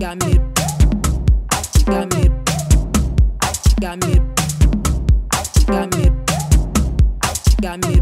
got me.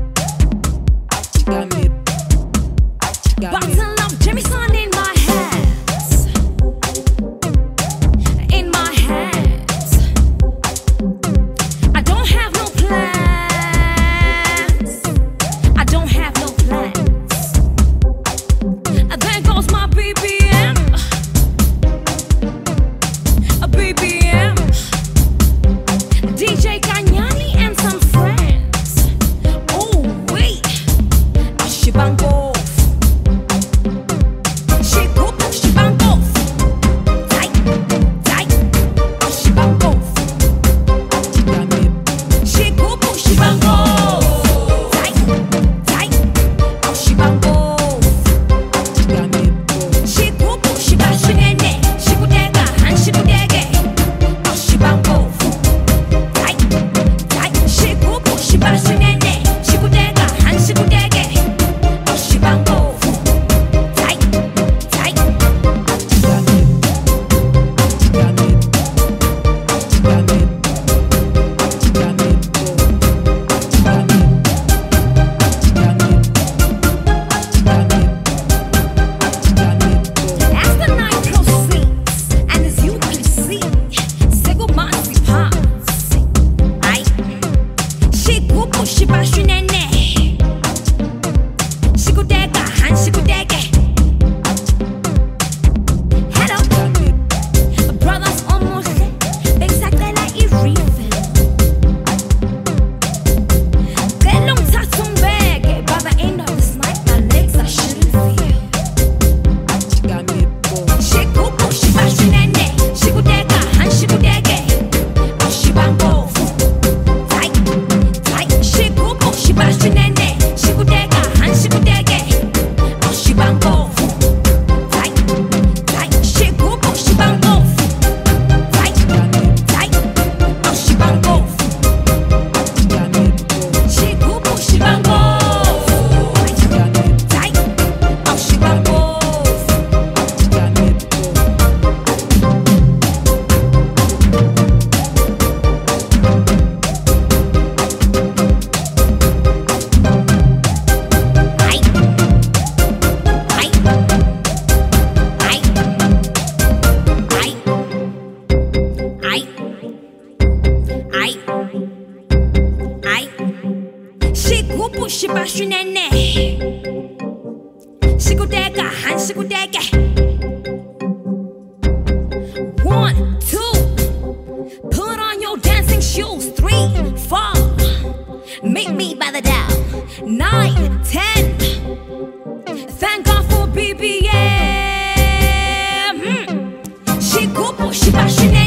Ai, ai. Chegou, puxa baixo, nené. Chico deca, han, chico deca. One, two. Put on your dancing shoes. Three, four. Meet me by the dial. Nine, ten. Thank God for BBM. push she baixo, nené.